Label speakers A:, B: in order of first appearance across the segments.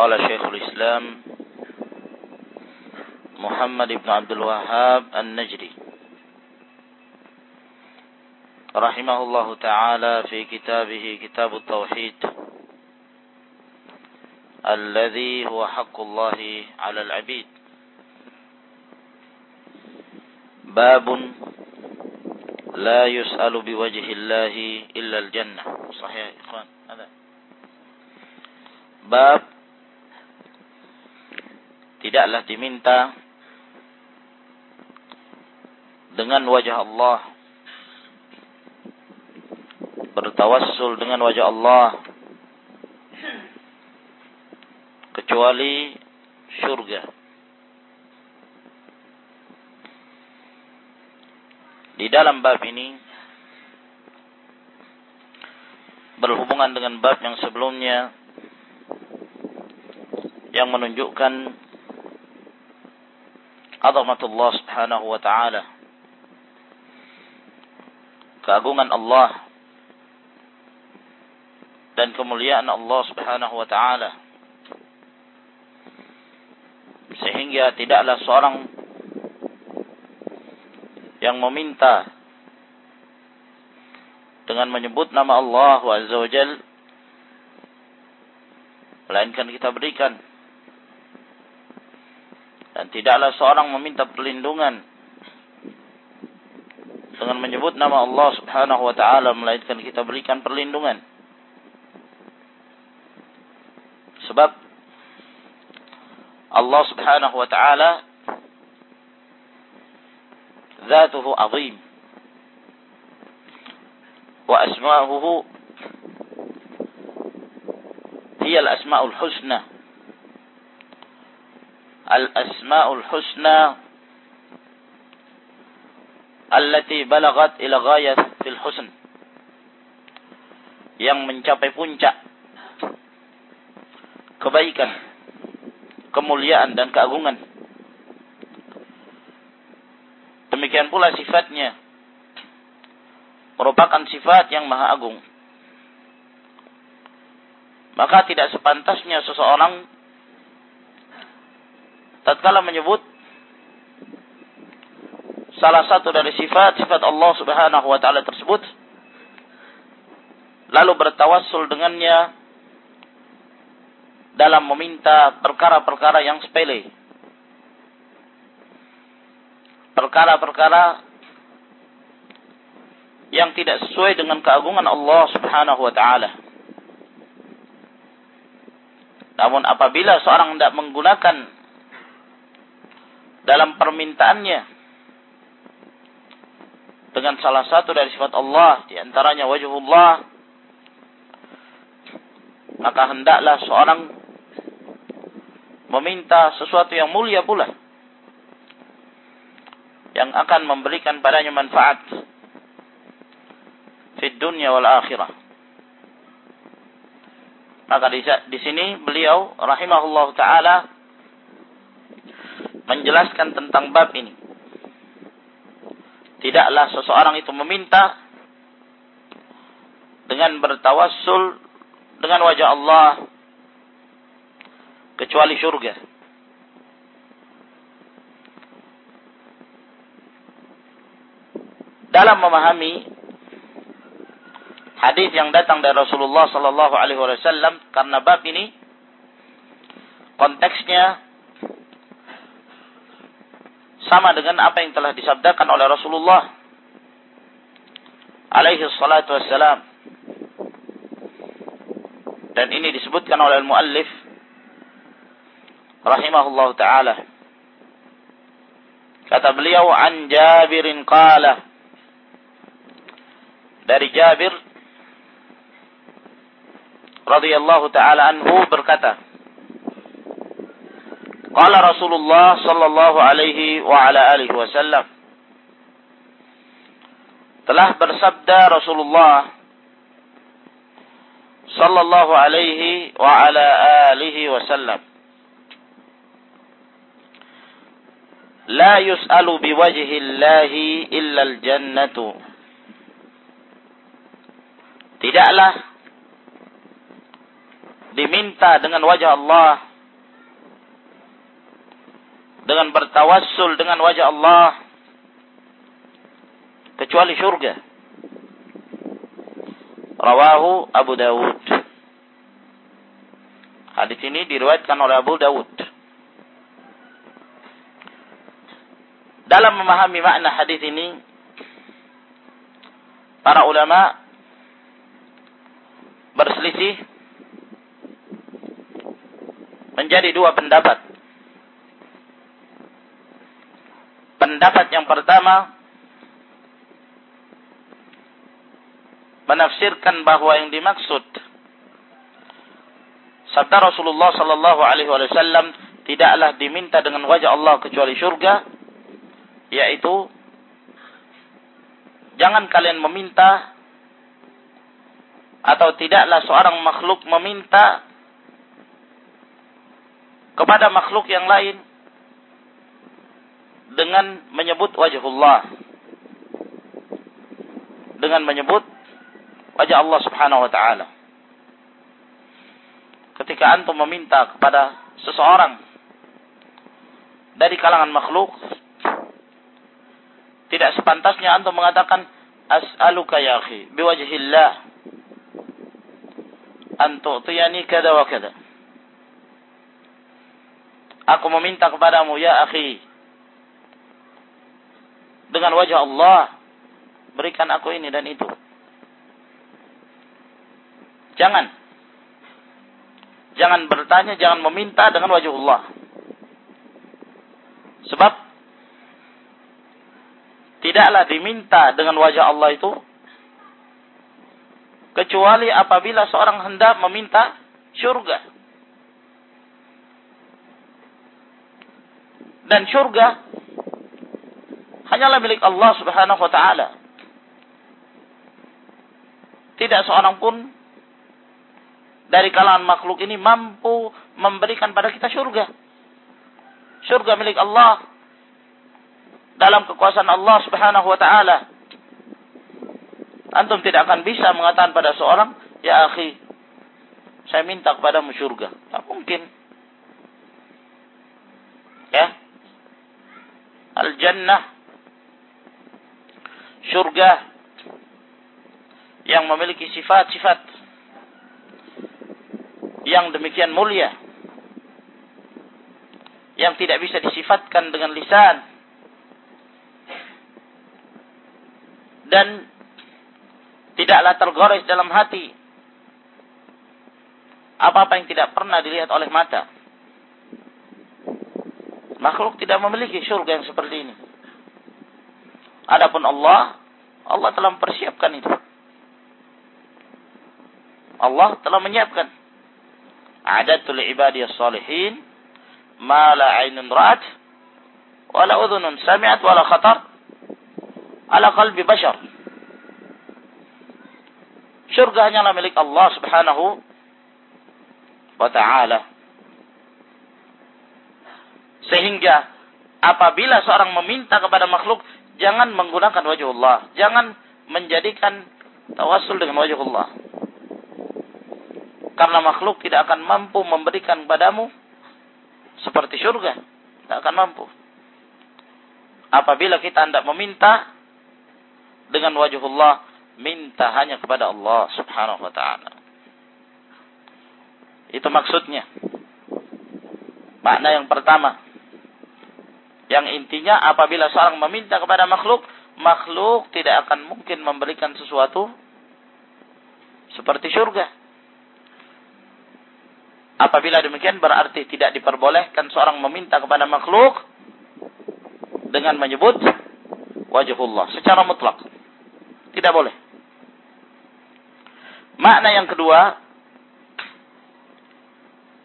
A: قال شيخ الإسلام محمد بن عبد الوهاب النجري رحمه الله تعالى في كتابه كتاب التوحيد الذي هو حق الله على العبيد. باب لا يسأل بوجه الله إلا الجنة. صحيح يا إخوان؟ هذا. باب tidaklah diminta dengan wajah Allah. Bertawassul dengan wajah Allah. Kecuali surga di dalam bab ini berhubungan dengan bab yang sebelumnya yang menunjukkan azamatullah subhanahu wa ta'ala. Keagungan Allah dan kemuliaan Allah subhanahu wa ta'ala. Sehingga tidaklah seorang yang meminta dengan menyebut nama Allah azza wa jal melainkan kita berikan dan tidaklah seorang meminta perlindungan dengan menyebut nama Allah Subhanahu wa taala melainkan kita berikan perlindungan. Sebab Allah Subhanahu wa taala ذاته عظيم وأسماؤه هي الأسماء الحسنى al-asma'ul husna allati balagat ila ghayat fil husn. Yang mencapai puncak kebaikan kemuliaan dan keagungan. Demikian pula sifatnya. Merupakan sifat yang maha agung. Maka tidak sepantasnya seseorang tatkala menyebut salah satu dari sifat-sifat Allah Subhanahu wa taala tersebut lalu bertawassul dengannya dalam meminta perkara-perkara yang sepele. Perkara-perkara yang tidak sesuai dengan keagungan Allah Subhanahu wa taala. Namun apabila seorang tidak menggunakan dalam permintaannya. Dengan salah satu dari sifat Allah di antaranya wajhullah maka hendaklah seorang meminta sesuatu yang mulia pula yang akan memberikan padanya manfaat di dunia wal akhirah. Maka di, di sini beliau rahimahullah taala menjelaskan tentang bab ini. Tidaklah seseorang itu meminta dengan bertawassul dengan wajah Allah kecuali surga. Dalam memahami hadis yang datang dari Rasulullah sallallahu alaihi wasallam karena bab ini konteksnya sama dengan apa yang telah disabdakan oleh Rasulullah alaihi salatu wassalam. Dan ini disebutkan oleh rahimahullah taala. Kata beliau an Jabirin qala dari Jabir radhiyallahu taala anhu berkata Qala Rasulullah sallallahu alaihi wa ala alihi wasallam telah bersabda Rasulullah sallallahu alaihi wa ala alihi wasallam La yus'alu biwajhi Allahi illa al-jannatu. Tidaklah diminta dengan wajah Allah dengan bertawassul dengan wajah Allah kecuali surga. Rawahu Abu Dawud. Hadis ini diriwayatkan oleh Abu Dawud. Dalam memahami makna hadis ini, para ulama berselisih menjadi dua pendapat. Pendapat yang pertama menafsirkan bahwa yang dimaksud sabda Rasulullah sallallahu alaihi wasallam tidaklah diminta dengan wajah Allah kecuali surga yaitu jangan kalian meminta atau tidaklah seorang makhluk meminta kepada makhluk yang lain dengan menyebut wajahullah. Dengan menyebut wajah Allah Subhanahu wa taala. Ketika antum meminta kepada seseorang dari kalangan makhluk tidak sepantasnya antum mengatakan as'aluka ya akhi biwajhillah. An kada wa kada. Aku meminta kepadamu ya akhi dengan wajah Allah berikan aku ini dan itu. Jangan jangan bertanya, jangan meminta dengan wajah Allah. Sebab tidaklah diminta dengan wajah Allah itu kecuali apabila seorang hendak meminta surga. Dan surga hanyalah milik Allah Subhanahu wa taala. Tidak seorang pun dari kalangan makhluk ini mampu memberikan pada kita surga. Surga milik Allah dalam kekuasaan Allah Subhanahu wa taala. Antum tidak akan bisa mengatakan pada seorang, "Ya akhi, saya minta kepadamu surga." Tak mungkin. Ya. Al-jannah surga yang memiliki sifat-sifat yang demikian mulia yang tidak bisa disifatkan dengan lisan dan tidaklah tergores dalam hati apa-apa yang tidak pernah dilihat oleh mata. Makhluk tidak memiliki surga yang seperti ini. Adapun Allah, Allah telah mempersiapkan itu. Allah telah menyiapkan. Adatul ibadiyah salihin ma la ainun ra'at wa la udhunun sami'at wa la khatar ala qalbi bashar. Surga hanyalah milik Allah subhanahu wa ta'ala. Sehingga apabila seorang meminta kepada makhluk, jangan menggunakan wajah Allah. Jangan menjadikan tawassul dengan wajah Allah. Karena makhluk tidak akan mampu memberikan padamu seperti surga. Tidak akan mampu. Apabila kita hendak meminta dengan wajah Allah minta hanya kepada Allah Subhanahu wa taala. Itu maksudnya. Makna yang pertama. Yang intinya apabila seorang meminta kepada makhluk, makhluk tidak akan mungkin memberikan sesuatu seperti surga. Apabila demikian berarti tidak diperbolehkan seorang meminta kepada makhluk dengan menyebut wajhullah secara mutlak. Tidak boleh. Makna yang kedua,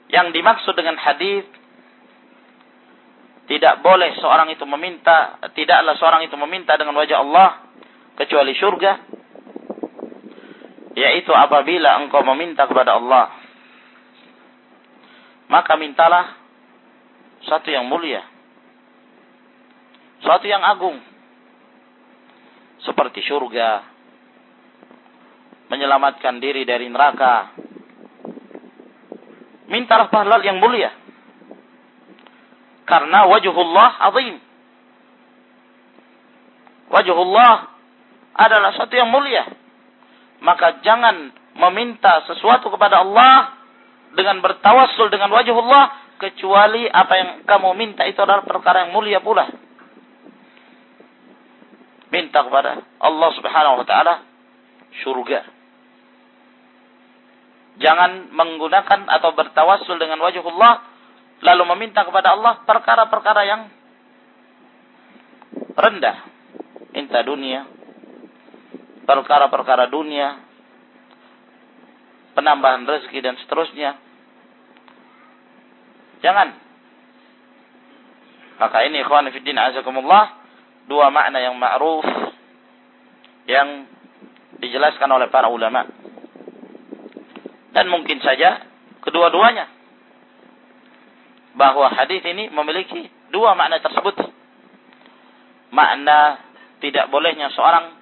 A: yang dimaksud dengan hadis tidak boleh seorang itu meminta, tidaklah seorang itu meminta dengan wajah Allah kecuali surga. Yaitu apabila engkau meminta kepada Allah. Maka mintalah satu yang mulia. Satu yang agung. Seperti surga. Menyelamatkan diri dari neraka mintalah pahala yang mulia. Karena wajhullah azim. Wajhullah adalah satu yang mulia. Maka jangan meminta sesuatu kepada Allah dengan bertawassul dengan wajhullah kecuali apa yang kamu minta itu adalah perkara yang mulia pula. Minta kepada Allah Subhanahu wa taala surga Jangan menggunakan atau bertawassul dengan wajhullah lalu meminta kepada Allah perkara-perkara yang rendah. Minta dunia, perkara-perkara dunia, penambahan rezeki dan seterusnya. Jangan. Maka ini ikhwan fiddin azakumullah dua makna yang ma'ruf yang dijelaskan oleh para ulama. Dan mungkin saja kedua-duanya. Bahwa hadis ini memiliki dua makna tersebut. Makna tidak bolehnya seorang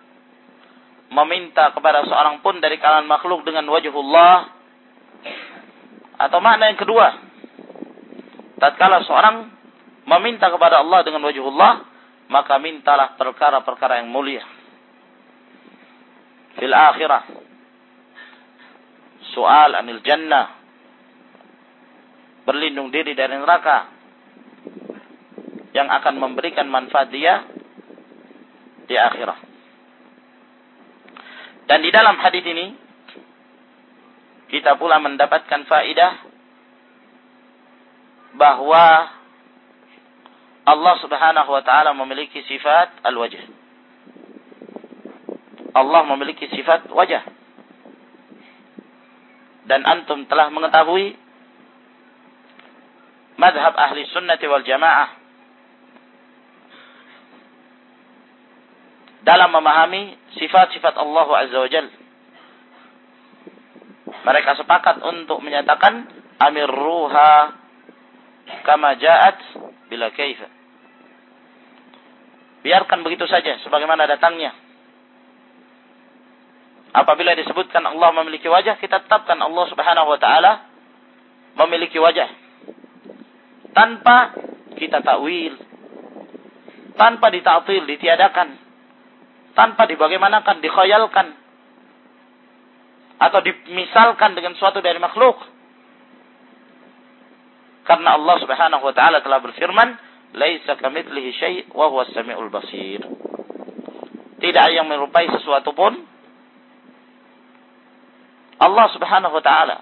A: meminta kepada seorang pun dari kalangan makhluk dengan wajhullah. Atau makna yang kedua. Tatkala seorang meminta kepada Allah dengan wajhullah, maka mintalah perkara-perkara yang mulia. Fil akhirah soal anil jannah berlindung diri dari neraka yang akan memberikan manfaat dia di akhirat. Dan di dalam hadis ini kita pula mendapatkan faidah bahwa Allah Subhanahu wa taala memiliki sifat al-wajh. Allah memiliki sifat wajah dan antum telah mengetahui madhab ahli sunnati wal jamaah dalam memahami sifat-sifat Allah Azza wa Jal. Mereka sepakat untuk menyatakan amir ruha kama ja'at bila kaifa. Biarkan begitu saja sebagaimana datangnya apabila disebutkan Allah memiliki wajah, kita tetapkan Allah Subhanahu wa taala memiliki wajah. Tanpa kita takwil, tanpa ditatil, ditiadakan, tanpa dibagaimanakan, dikhayalkan atau dimisalkan dengan suatu dari makhluk. Karena Allah Subhanahu wa taala telah berfirman, "Laisa kamitslihi syai' basir." Tidak yang menyerupai sesuatu pun Allah Subhanahu wa taala.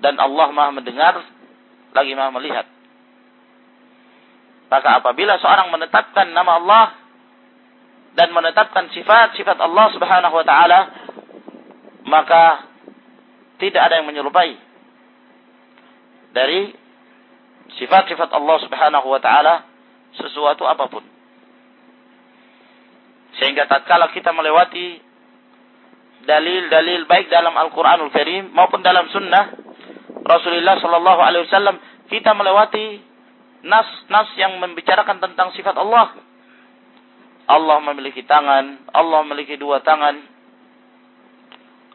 A: Dan Allah Maha mendengar lagi Maha melihat. Maka apabila seorang menetapkan nama Allah dan menetapkan sifat-sifat Allah Subhanahu wa taala, maka tidak ada yang menyerupai dari sifat-sifat Allah Subhanahu wa taala sesuatu apa pun. Sehingga tatkala kita melewati dalil-dalil baik dalam Al-Quranul Karim maupun dalam Sunnah Rasulullah Sallallahu Alaihi Wasallam kita melewati nas-nas yang membicarakan tentang sifat Allah. Allah memiliki tangan, Allah memiliki dua tangan,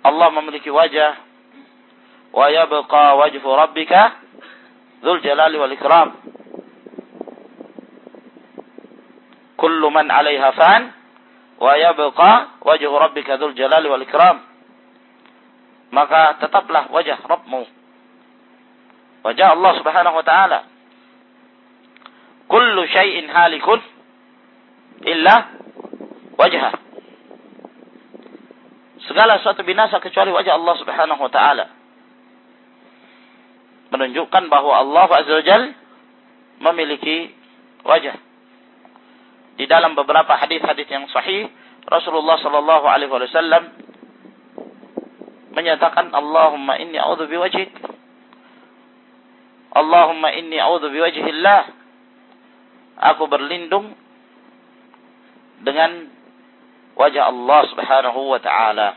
A: Allah memiliki wajah, wa yabqa wajhu rabbika dzul jalali wal ikram. Kullu man 'alaiha fan wa yabqa wajhu rabbika dzul jalali wal ikram maka tetaplah wajah Rabbmu wajah Allah Subhanahu wa taala. Kullu syai'in halikun illa wajhah. Segala sesuatu binasa kecuali wajah Allah Subhanahu wa taala. Menunjukkan bahwa Allah Azza wa Jal memiliki wajah. Di dalam beberapa hadis-hadis yang sahih Rasulullah sallallahu alaihi wasallam menyatakan Allahumma inni a'udzu biwajhik Allahumma inni a'udzu biwajhillah Aku berlindung dengan wajah Allah Subhanahu wa taala.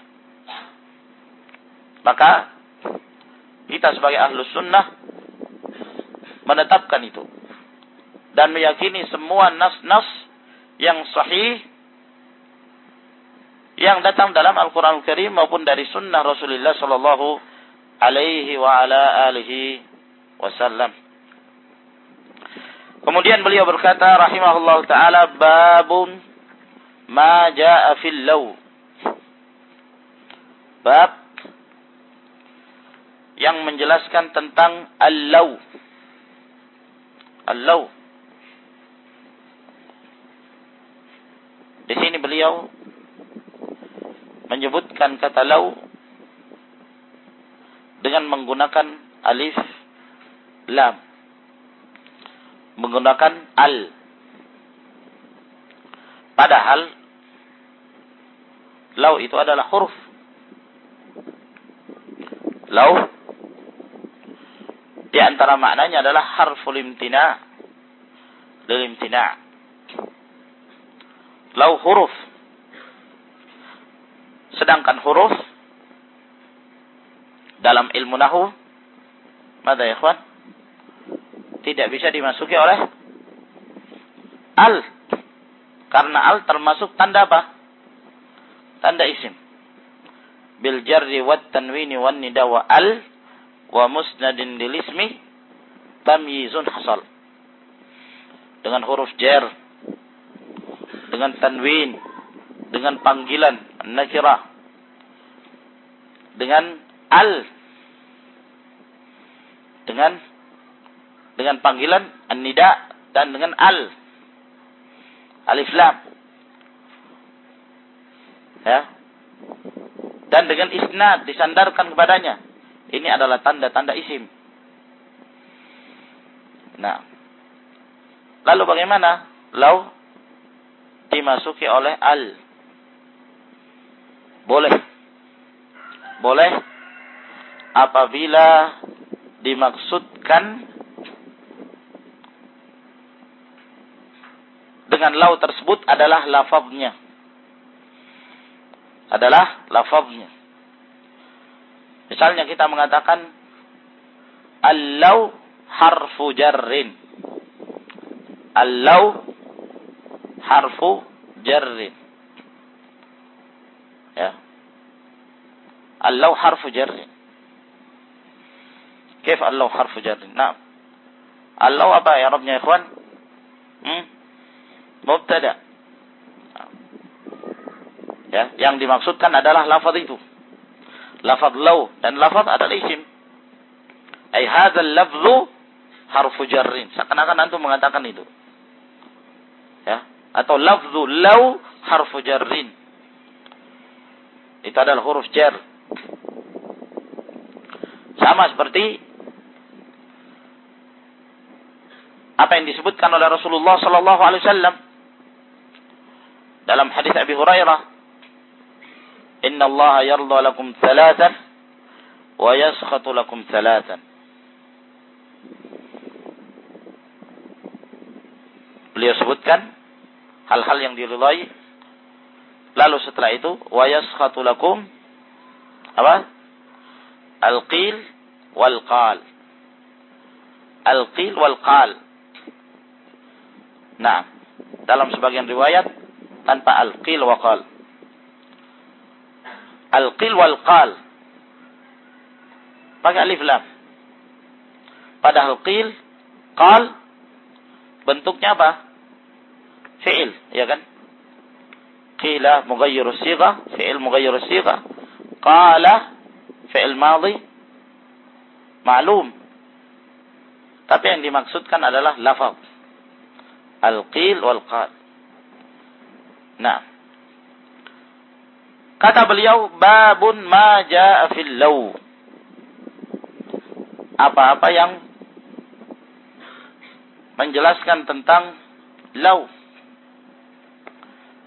A: Maka kita sebagai ahlus sunnah menetapkan itu dan meyakini semua nas-nas yang sahih yang datang dalam Al-Quran Al-Karim maupun dari sunnah Rasulullah Sallallahu Alaihi wa ala alihi wasallam. Kemudian beliau berkata rahimahullah taala babun ma jaa fil law. Bab yang menjelaskan tentang al-law. Al-law Di sini beliau menyebutkan kata lau dengan menggunakan alif lam. Menggunakan al. Padahal lau itu adalah huruf. Lau di antara maknanya adalah harful imtina. Lil imtina. Huruf. Sedangkan huruf dalam ilmu nahu Mada ya ikhwan? Tidak bisa dimasuki oleh al. Karena al termasuk tanda apa? Tanda isim. Bil jarri wat tanwini wan nida wa al wa musnadin lil ismi tamyizun hasal. Dengan huruf jar dengan tanwin, dengan panggilan nakirah, dengan al, dengan dengan panggilan an-nida dan dengan al, alif lam, ya, dan dengan isnad disandarkan kepadanya. Ini adalah tanda-tanda isim. Nah, lalu bagaimana? Lau dimasuki oleh al. Boleh. Boleh apabila dimaksudkan dengan lau tersebut adalah lafaznya. Adalah lafaznya. Misalnya kita mengatakan al-lau harfu jarrin. Al-lau harfu jarrin. Ya. Allau harfu jarrin. Kif allau harfu jarrin? Nah. Allau apa ya Rabbnya ikhwan? Hmm? Mubtada. Ya, yang dimaksudkan adalah lafaz itu. Lafaz lau dan lafaz adalah isim. Ai hadzal lafzu harfu jarrin. Seakan-akan antum mengatakan itu. Ya, atau lafzu lau harfu jarrin. Itu adalah huruf jar. Sama seperti apa yang disebutkan oleh Rasulullah sallallahu alaihi wasallam dalam hadis Abi Hurairah Inna Allah yarda lakum thalathan wa yaskhatu lakum thalathan Beliau sebutkan hal-hal yang diridhai. Lalu setelah itu wa yaskhatu lakum apa? Al-qil wal qal. Al-qil wal qal. Nah, dalam sebagian riwayat tanpa al-qil wa qal. Al-qil wal qal. Pakai alif lam. Padahal qil, qal bentuknya apa? fi'il, ya kan? Qila mughayyiru sighah, fi'il mughayyiru sighah. Qala fi'il madhi ma'lum. Tapi yang dimaksudkan adalah lafaz. Al-qil wal qal. Nah. Kata beliau, babun ma ja'a fil law. Apa-apa yang menjelaskan tentang law.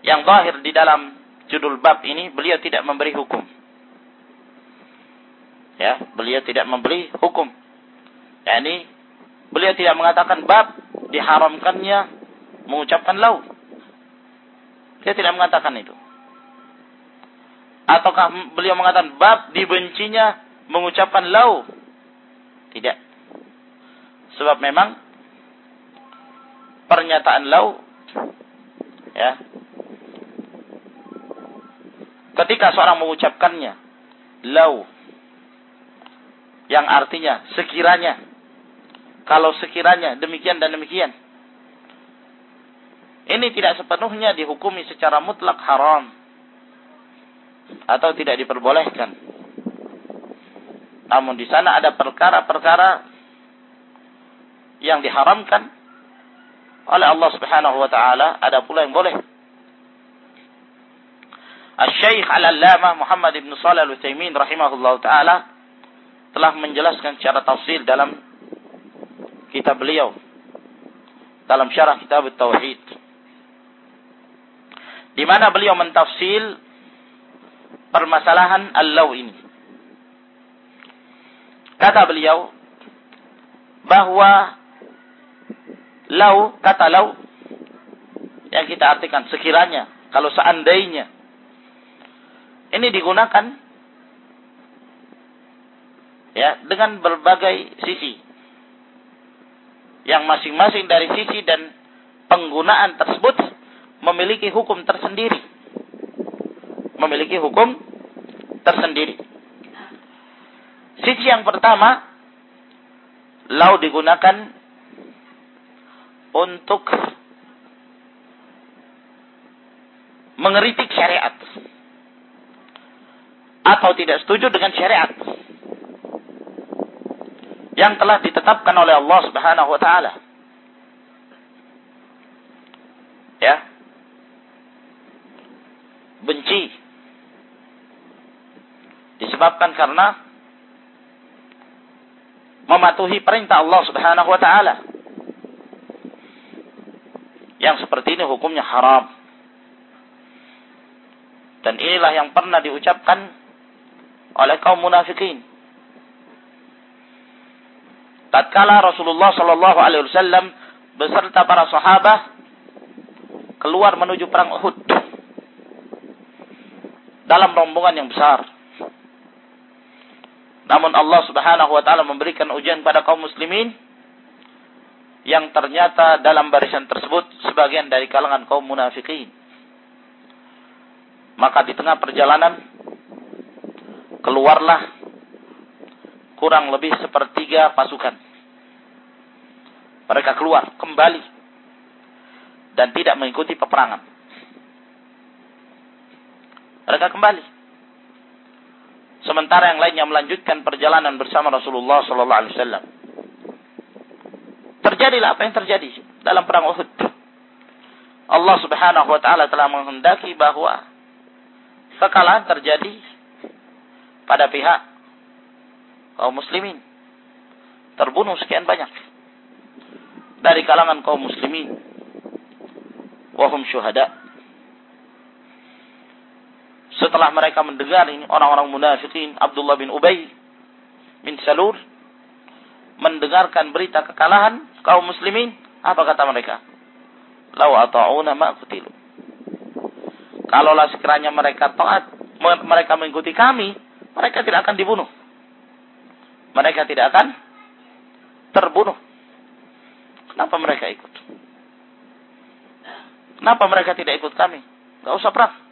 A: Yang zahir di dalam judul bab ini, beliau tidak memberi hukum. Ya, beliau tidak memberi hukum. Yani, beliau tidak mengatakan bab diharamkannya mengucapkan law. Dia tidak mengatakan itu. Ataukah beliau mengatakan bab dibencinya mengucapkan lau? Tidak. Sebab memang pernyataan lau ya ketika seorang mengucapkannya lau yang artinya sekiranya kalau sekiranya demikian dan demikian ini tidak sepenuhnya dihukumi secara mutlak haram atau tidak diperbolehkan. Namun di sana ada perkara-perkara yang diharamkan oleh Allah Subhanahu wa taala, ada pula yang boleh. Al-Syeikh Al-Allamah Muhammad Ibn Shalih Al-Utsaimin rahimahullah taala telah menjelaskan secara tafsir dalam kitab beliau dalam syarah kitab Tauhid di mana beliau mentafsil permasalahan al-law ini. Kata beliau bahwa law, kata law yang kita artikan sekiranya, kalau seandainya ini digunakan ya dengan berbagai sisi yang masing-masing dari sisi dan penggunaan tersebut memiliki hukum tersendiri memiliki hukum tersendiri. Sisi yang pertama, lau digunakan untuk mengeritik syariat atau tidak setuju dengan syariat yang telah ditetapkan oleh Allah Subhanahu wa taala. Ya. Benci disebabkan karena mematuhi perintah Allah Subhanahu wa taala. Yang seperti ini hukumnya haram. Dan inilah yang pernah diucapkan oleh kaum munafikin. Tatkala Rasulullah Shallallahu alaihi wasallam beserta para sahabat keluar menuju perang Uhud dalam rombongan yang besar. Namun Allah Subhanahu wa taala memberikan ujian pada kaum muslimin yang ternyata dalam barisan tersebut sebagian dari kalangan kaum munafikin. Maka di tengah perjalanan keluarlah kurang lebih sepertiga pasukan. Mereka keluar kembali dan tidak mengikuti peperangan. Mereka kembali sementara yang lainnya melanjutkan perjalanan bersama Rasulullah sallallahu alaihi wasallam. Terjadilah apa yang terjadi dalam perang Uhud. Allah Subhanahu wa taala telah menghendaki bahwa kekalahan terjadi pada pihak kaum muslimin. Terbunuh sekian banyak dari kalangan kaum muslimin. Wahum syuhada setelah mereka mendengar ini orang-orang munafikin Abdullah bin Ubay bin Salur mendengarkan berita kekalahan kaum muslimin, apa kata mereka? Lau ata'una ma kutilu. Kalaulah sekiranya mereka taat, mereka mengikuti kami, mereka tidak akan dibunuh. Mereka tidak akan terbunuh. Kenapa mereka ikut? Kenapa mereka tidak ikut kami? Gak usah perang.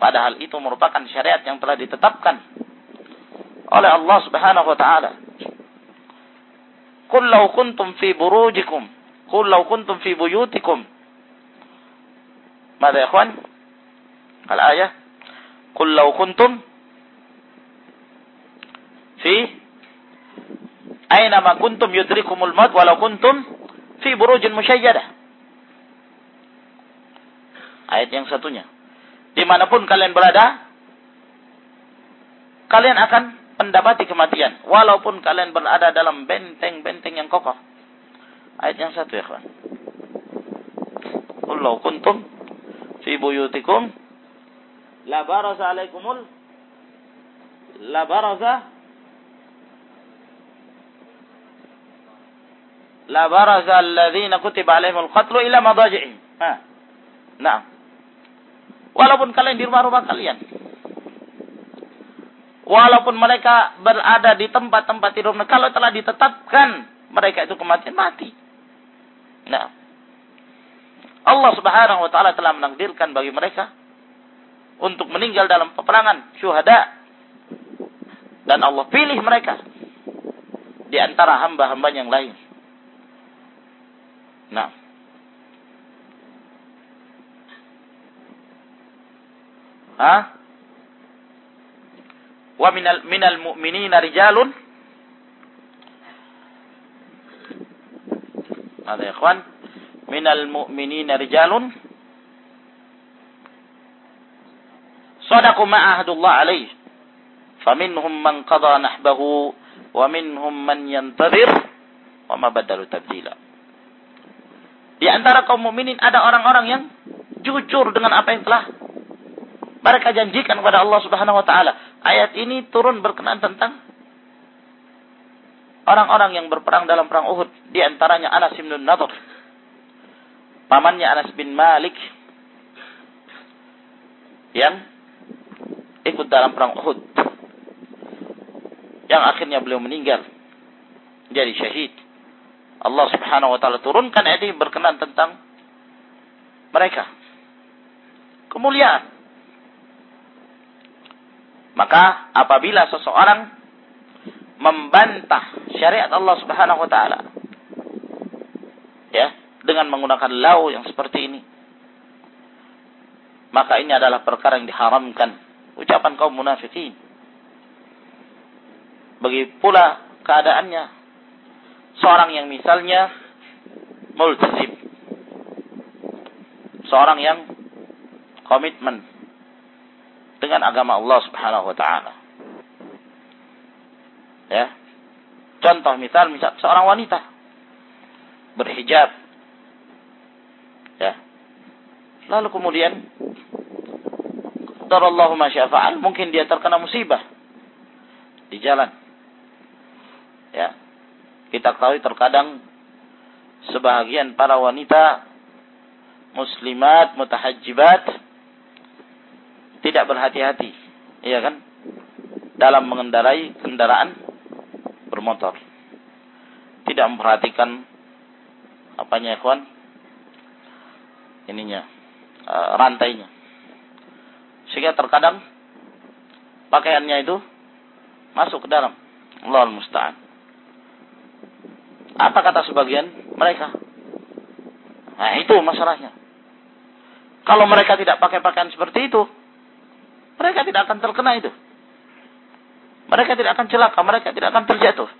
A: Padahal itu merupakan syariat yang telah ditetapkan oleh Allah Subhanahu wa taala. Qul law kuntum fi burujikum, qul law kuntum fi buyutikum. Mada ikhwan? Al-ayah. Qul law kuntum fi aina ma kuntum yudrikumul maut walau kuntum fi burujin musyayyadah. Ayat yang satunya. Di mana pun kalian berada, kalian akan mendapati kematian. Walaupun kalian berada dalam benteng-benteng yang kokoh. Ayat yang satu ya kawan. Qul kuntum fi buyutikum la barasa alaikumul la barasa la barasa alladhina kutiba alaihimul qatlu ila madaji'ihim. Ha. Nah. Walaupun kalian di rumah-rumah kalian. Walaupun mereka berada di tempat-tempat tidur. Kalau telah ditetapkan mereka itu kematian, mati. Nah. Allah subhanahu wa ta'ala telah menakdirkan bagi mereka untuk meninggal dalam peperangan syuhada. Dan Allah pilih mereka di antara hamba-hamba yang lain. Nah. Hah? Wa minal minal mu'minina rijalun? Ada ya ikhwan minal mu'minina rijalun? Sadaqu ma'ahadullah alaih faminhum man qada nahbahu wa minhum man yantazir wa ma badalu tabdila. Di antara kaum mukminin ada orang-orang yang jujur dengan apa yang telah mereka janjikan kepada Allah Subhanahu wa taala. Ayat ini turun berkenaan tentang orang-orang yang berperang dalam perang Uhud, di antaranya Anas bin Nadhr. Pamannya Anas bin Malik yang ikut dalam perang Uhud. Yang akhirnya beliau meninggal jadi syahid. Allah Subhanahu wa taala turunkan ayat ini berkenan tentang mereka. Kemuliaan. Maka apabila seseorang membantah syariat Allah Subhanahu wa taala ya, dengan menggunakan lau yang seperti ini, maka ini adalah perkara yang diharamkan ucapan kaum munafikin. Bagi pula keadaannya seorang yang misalnya multazim. Seorang yang komitmen dengan agama Allah Subhanahu wa taala. Ya. Contoh misal misal seorang wanita berhijab. Ya. Lalu kemudian Darallahu masyafa'al, mungkin dia terkena musibah di jalan. Ya. Kita ketahui terkadang sebahagian para wanita muslimat mutahajjibat tidak berhati-hati, iya kan? Dalam mengendarai kendaraan bermotor. Tidak memperhatikan apanya ikhwan? Ininya, uh, rantainya. Sehingga terkadang pakaiannya itu masuk ke dalam. Allah musta'an. Apa kata sebagian mereka? Nah, itu masalahnya. Kalau mereka tidak pakai pakaian seperti itu, mereka tidak akan terkena itu. Mereka tidak akan celaka, mereka tidak akan terjatuh.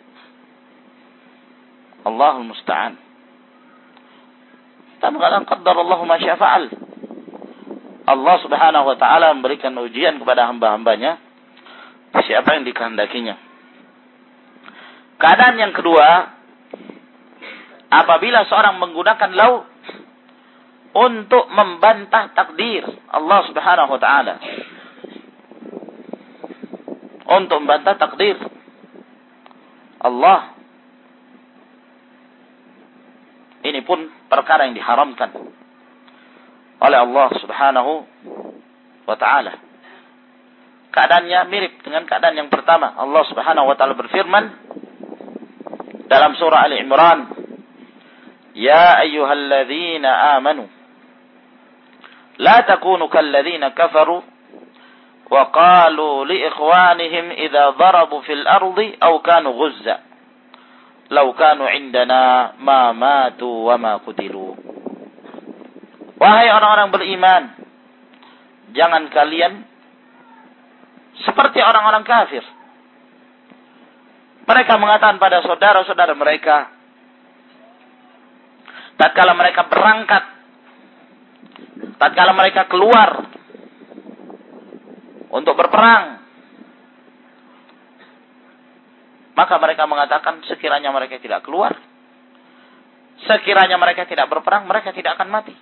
A: Allahul musta'an. Kita mengatakan qaddar Allah ma syafa'al. Allah Subhanahu wa taala memberikan ujian kepada hamba-hambanya siapa yang dikehendakinya. Keadaan yang kedua, apabila seorang menggunakan lau untuk membantah takdir Allah Subhanahu wa taala untuk membantah takdir Allah. Ini pun perkara yang diharamkan oleh Allah Subhanahu wa taala. Keadaannya mirip dengan keadaan yang pertama. Allah Subhanahu wa taala berfirman dalam surah Ali Imran, "Ya ayyuhalladzina amanu la takunu kalladzina kafaru وقالوا لإخوانهم إذا ضربوا في الأرض أو كانوا غزا لو كانوا عندنا ما ماتوا وما قتلوا Wahai orang-orang beriman, jangan kalian seperti orang-orang kafir. Mereka mengatakan pada saudara-saudara mereka, tatkala mereka berangkat, tatkala mereka keluar untuk berperang, maka mereka mengatakan sekiranya mereka tidak keluar, sekiranya mereka tidak berperang, mereka tidak akan mati.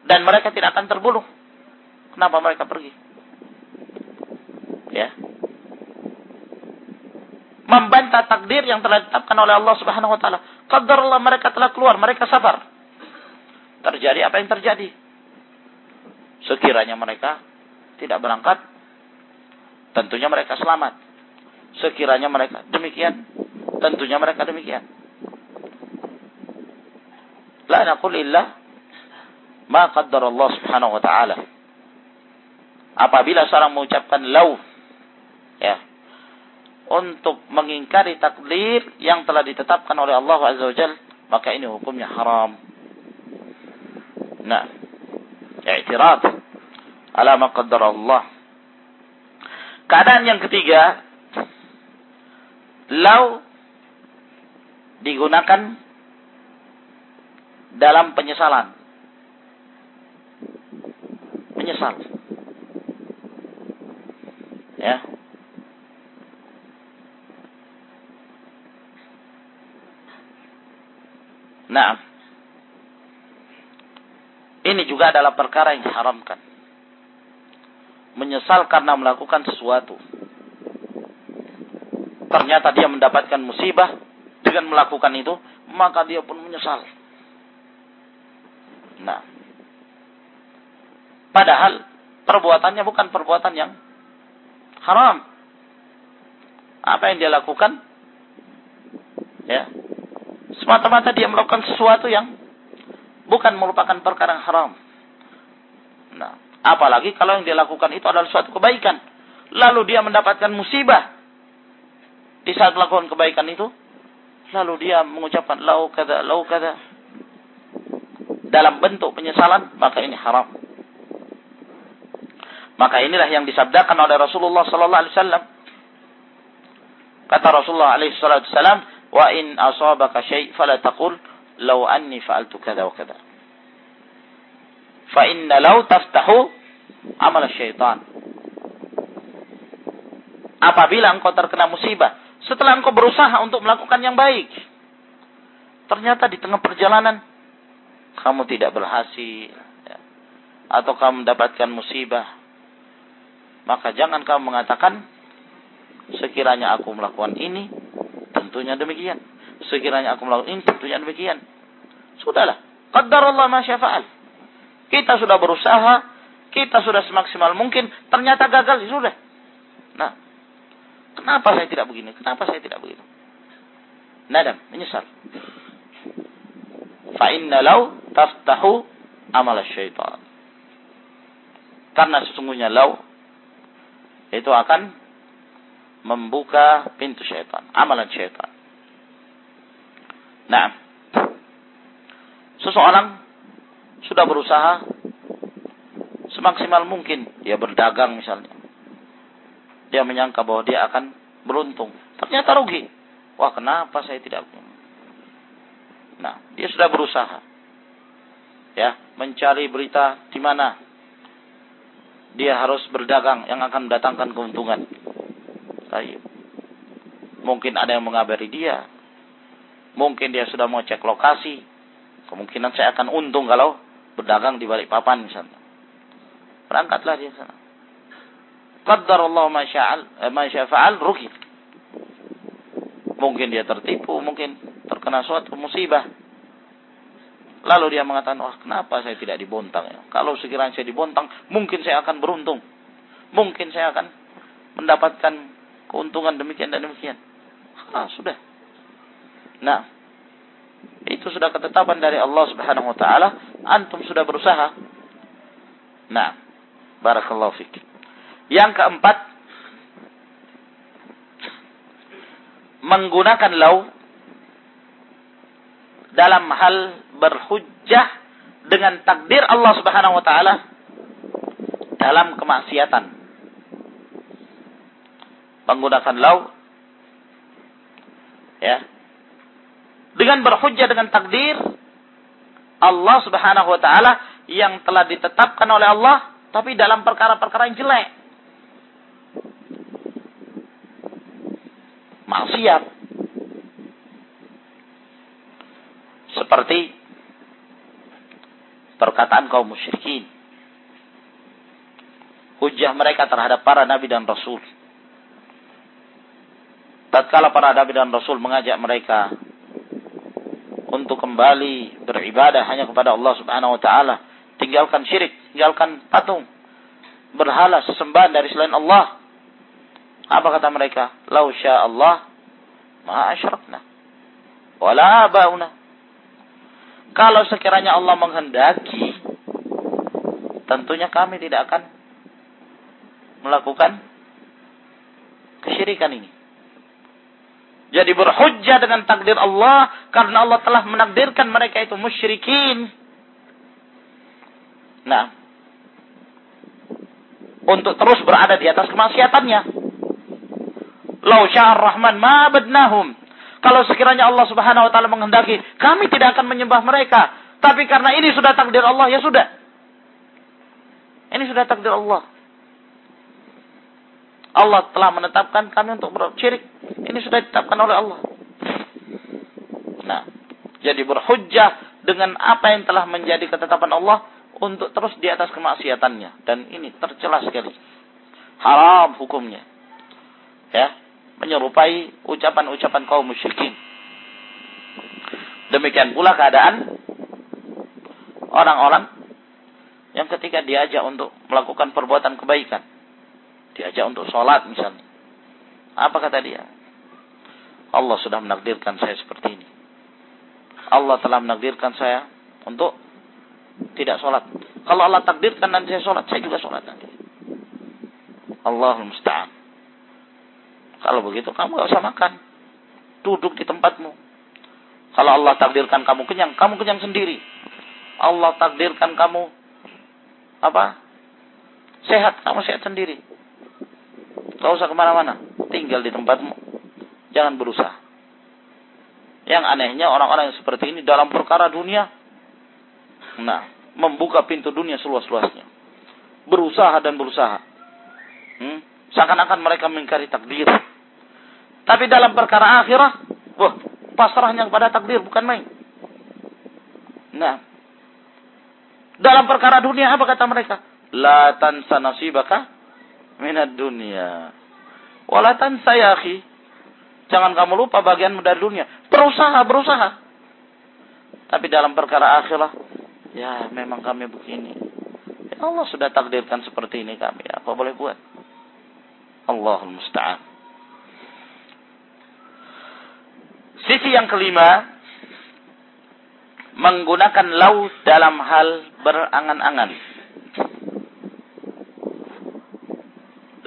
A: Dan mereka tidak akan terbunuh. Kenapa mereka pergi? Ya. Membantah takdir yang telah ditetapkan oleh Allah Subhanahu wa taala. Qadarullah mereka telah keluar, mereka sabar. Terjadi apa yang terjadi? Sekiranya mereka tidak berangkat, tentunya mereka selamat. Sekiranya mereka demikian, tentunya mereka demikian. La naqul illah ma qaddar Allah Subhanahu wa taala. Apabila seorang mengucapkan lau ya untuk mengingkari takdir yang telah ditetapkan oleh Allah Azza wa Jal, maka ini hukumnya haram. Nah, i'tirad ala ma qaddar Allah. Keadaan yang ketiga, lau digunakan dalam penyesalan. Menyesal. Ya. Nah, ini juga adalah perkara yang diharamkan. Menyesal karena melakukan sesuatu. Ternyata dia mendapatkan musibah dengan melakukan itu, maka dia pun menyesal. Nah, padahal perbuatannya bukan perbuatan yang haram. Apa yang dia lakukan? Ya, semata-mata dia melakukan sesuatu yang bukan merupakan perkara yang haram. Apalagi kalau yang dia lakukan itu adalah suatu kebaikan, lalu dia mendapatkan musibah di saat melakukan kebaikan itu, lalu dia mengucapkan lau kada lau kada dalam bentuk penyesalan, maka ini haram. Maka inilah yang disabdakan oleh Rasulullah sallallahu alaihi wasallam. Kata Rasulullah alaihi wasallam, "Wa in asabaka fala taqul law anni fa'altu kadza wa kadza." Fa inna law taftahu amal syaitan. Apabila engkau terkena musibah, setelah engkau berusaha untuk melakukan yang baik, ternyata di tengah perjalanan kamu tidak berhasil ya, atau kamu mendapatkan musibah, maka jangan kamu mengatakan sekiranya aku melakukan ini, tentunya demikian. Sekiranya aku melakukan ini, tentunya demikian. Sudahlah, Allah ma syafa'al. Kita sudah berusaha, kita sudah semaksimal mungkin, ternyata gagal, ya sudah. Nah, kenapa saya tidak begini? Kenapa saya tidak begitu? Nadam, menyesal. Fa law taftahu amal syaitan. Karena sesungguhnya lau itu akan membuka pintu syaitan, amalan syaitan. Nah, seseorang sudah berusaha semaksimal mungkin dia berdagang misalnya. Dia menyangka bahwa dia akan beruntung. Ternyata rugi. Wah, kenapa saya tidak Nah, dia sudah berusaha ya mencari berita di mana dia harus berdagang yang akan mendatangkan keuntungan. Mungkin ada yang mengabari dia. Mungkin dia sudah mau cek lokasi. Kemungkinan saya akan untung kalau berdagang di balik papan misalnya. Berangkatlah dia sana. Qaddar Allah ma sya'al rugi. Mungkin dia tertipu, mungkin terkena suatu musibah. Lalu dia mengatakan, wah kenapa saya tidak dibontang ya? Kalau sekiranya saya dibontang, mungkin saya akan beruntung. Mungkin saya akan mendapatkan keuntungan demikian dan demikian. Ah, sudah. Nah, itu sudah ketetapan dari Allah Subhanahu wa taala, antum sudah berusaha. Nah, barakallahu fik. Yang keempat, menggunakan lau dalam hal berhujjah dengan takdir Allah Subhanahu wa taala dalam kemaksiatan. Menggunakan lau ya. Dengan berhujjah dengan takdir Allah Subhanahu wa taala yang telah ditetapkan oleh Allah tapi dalam perkara-perkara yang jelek. Maksiat. Seperti perkataan kaum musyrikin. Hujah mereka terhadap para nabi dan rasul. Tatkala para nabi dan rasul mengajak mereka untuk kembali beribadah hanya kepada Allah Subhanahu wa taala, tinggalkan syirik, tinggalkan patung, berhala sesembahan dari selain Allah. Apa kata mereka? Lau sya Allah ma asyrakna wala abauna kalau sekiranya Allah menghendaki, tentunya kami tidak akan melakukan kesyirikan ini. Jadi berhujjah dengan takdir Allah karena Allah telah menakdirkan mereka itu musyrikin. Nah, untuk terus berada di atas kemaksiatannya. Lau rahman ma badnahum. Kalau sekiranya Allah Subhanahu wa taala menghendaki, kami tidak akan menyembah mereka. Tapi karena ini sudah takdir Allah, ya sudah. Ini sudah takdir Allah. Allah telah menetapkan kami untuk bersyirik. Ini sudah ditetapkan oleh Allah. Nah, jadi berhujjah dengan apa yang telah menjadi ketetapan Allah untuk terus di atas kemaksiatannya dan ini tercela sekali. Haram hukumnya. Ya, menyerupai ucapan-ucapan kaum musyrikin. Demikian pula keadaan orang-orang yang ketika diajak untuk melakukan perbuatan kebaikan, diajak untuk sholat misalnya, apa kata dia? Allah sudah menakdirkan saya seperti ini. Allah telah menakdirkan saya untuk tidak sholat. Kalau Allah takdirkan nanti saya sholat, saya juga sholat nanti. Allahul musta'an. Kalau begitu kamu gak usah makan. Duduk di tempatmu. Kalau Allah takdirkan kamu kenyang, kamu kenyang sendiri. Allah takdirkan kamu apa? Sehat, kamu sehat sendiri. Gak usah ke mana-mana. Tinggal di tempatmu. Jangan berusaha. Yang anehnya orang-orang yang seperti ini dalam perkara dunia. Nah, membuka pintu dunia seluas-luasnya. Berusaha dan berusaha. Hmm? Seakan-akan mereka mengingkari takdir. Tapi dalam perkara akhirah, wah, pasrahnya kepada takdir bukan main. Nah, dalam perkara dunia apa kata mereka? La tansa nasibaka minad dunia. Wala tansa ya akhi. Jangan kamu lupa bagian dari dunia. Berusaha, berusaha. Tapi dalam perkara akhirah, ya memang kami begini. Ya Allah sudah takdirkan seperti ini kami. Apa boleh buat? Allahul musta'an. Sisi yang kelima, menggunakan laut dalam hal berangan-angan.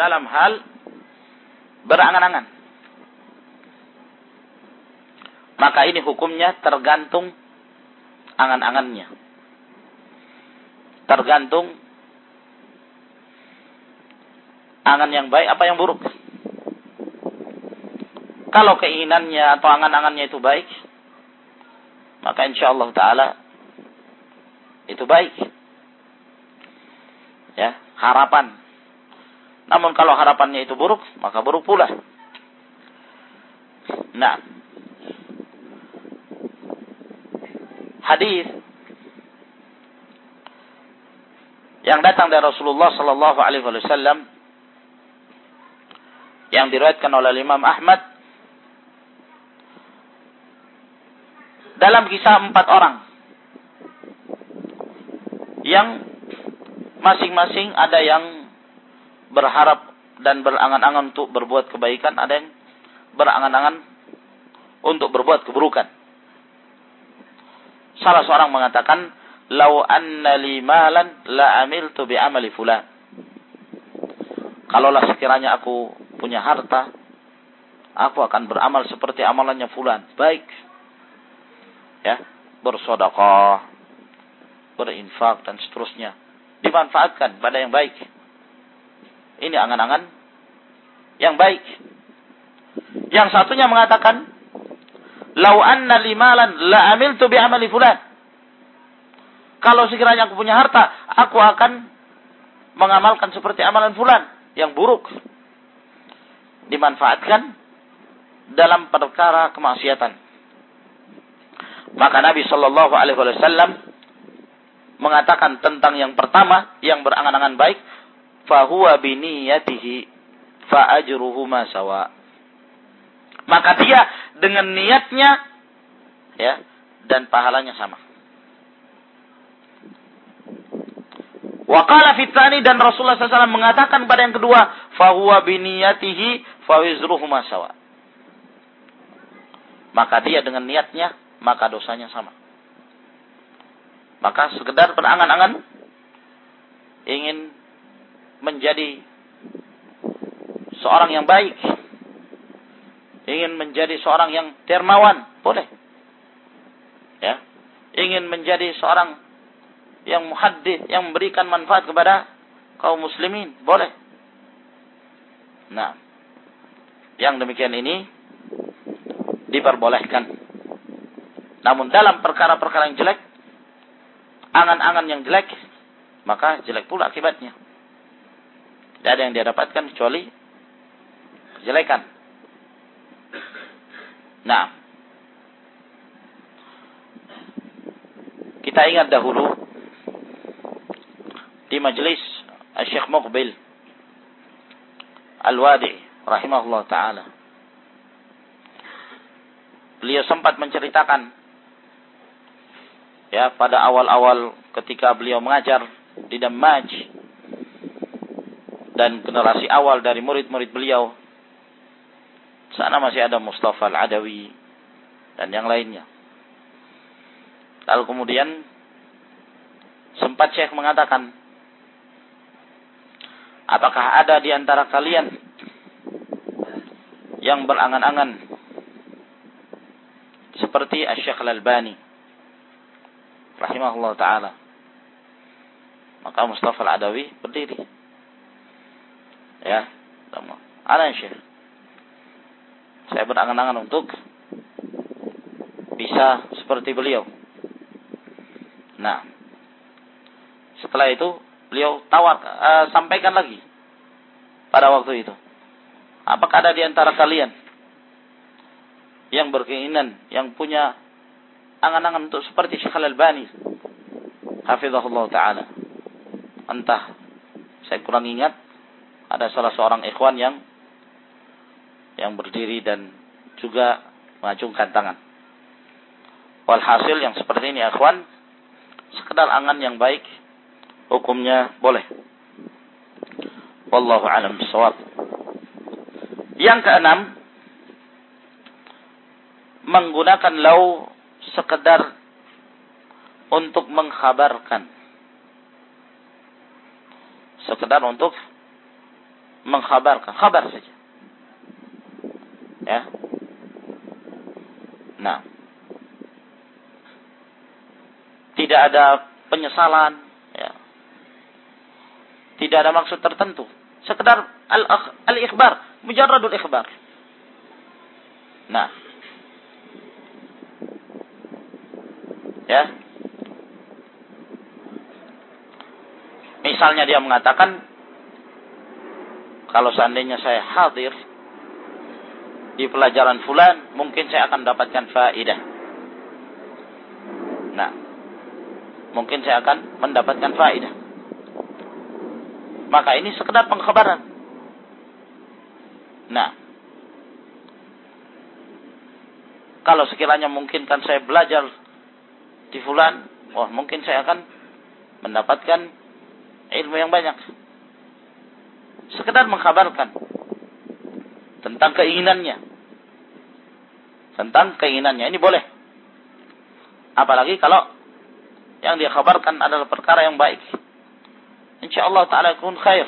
A: Dalam hal berangan-angan. Maka ini hukumnya tergantung angan-angannya. Tergantung angan yang baik apa yang buruk. Kalau keinginannya atau angan-angannya itu baik, maka insya Allah Taala itu baik. Ya, harapan. Namun kalau harapannya itu buruk, maka buruk pula. Nah, hadis yang datang dari Rasulullah Sallallahu Alaihi Wasallam yang diriwayatkan oleh Imam Ahmad dalam kisah empat orang yang masing-masing ada yang berharap dan berangan-angan untuk berbuat kebaikan, ada yang berangan-angan untuk berbuat keburukan. Salah seorang mengatakan, "Lau anna li malan la amiltu bi amali fulan." Kalaulah sekiranya aku punya harta, aku akan beramal seperti amalannya fulan. Baik, ya bersodakoh, berinfak dan seterusnya dimanfaatkan pada yang baik. Ini angan-angan yang baik. Yang satunya mengatakan, "Lau anna limalan la amiltu bi amali fulan." Kalau sekiranya aku punya harta, aku akan mengamalkan seperti amalan fulan yang buruk. Dimanfaatkan dalam perkara kemaksiatan. Maka Nabi Shallallahu Alaihi Wasallam mengatakan tentang yang pertama yang berangan-angan baik, fahuwa biniyatihi fa ajruhu ma sawa. Maka dia dengan niatnya ya dan pahalanya sama. Wakala fitani dan Rasulullah SAW mengatakan pada yang kedua, fahuwa biniyatihi fawizruhu masawa. Maka dia dengan niatnya, maka dosanya sama. Maka sekedar berangan-angan ingin menjadi seorang yang baik, ingin menjadi seorang yang dermawan, boleh. Ya, ingin menjadi seorang yang muhaddid, yang memberikan manfaat kepada kaum muslimin. Boleh. Nah, yang demikian ini diperbolehkan. Namun dalam perkara-perkara yang jelek, angan-angan yang jelek, maka jelek pula akibatnya. Tidak ada yang dia dapatkan kecuali kejelekan. Nah, kita ingat dahulu di majelis Syekh Muqbil Al-Wadi rahimahullah taala. Beliau sempat menceritakan ya pada awal-awal ketika beliau mengajar di Damaj dan generasi awal dari murid-murid beliau sana masih ada Mustafa Al-Adawi dan yang lainnya. Lalu kemudian sempat Syekh mengatakan Apakah ada di antara kalian yang berangan-angan seperti Asy-Syaikh Al-Albani rahimahullah taala? Maka Mustafa Al-Adawi berdiri. Ya, ana Syekh. Saya berangan-angan untuk bisa seperti beliau. Nah, setelah itu Beliau tawar, uh, sampaikan lagi pada waktu itu. Apakah ada di antara kalian yang berkeinginan, yang punya angan-angan untuk seperti Syekh Al-Albani hafizahullah taala. Entah saya kurang ingat ada salah seorang ikhwan yang yang berdiri dan juga mengacungkan tangan. Walhasil yang seperti ini ikhwan sekedar angan yang baik hukumnya boleh. Wallahu alam bisawab. Yang keenam, menggunakan lau sekedar untuk mengkhabarkan. Sekedar untuk mengkhabarkan, kabar saja. Ya. Nah. Tidak ada penyesalan, tidak ada maksud tertentu. Sekedar al-ikhbar, mujarradul ikhbar. Nah. Ya. Misalnya dia mengatakan kalau seandainya saya hadir di pelajaran fulan, mungkin saya akan dapatkan faidah. Nah, mungkin saya akan mendapatkan faidah. Maka ini sekedar pengkhabaran. Nah, kalau sekiranya mungkin kan saya belajar di fulan, wah mungkin saya akan mendapatkan ilmu yang banyak. Sekedar mengkhabarkan tentang keinginannya. Tentang keinginannya. Ini boleh. Apalagi kalau yang dia kabarkan adalah perkara yang baik insyaallah taala kun khair.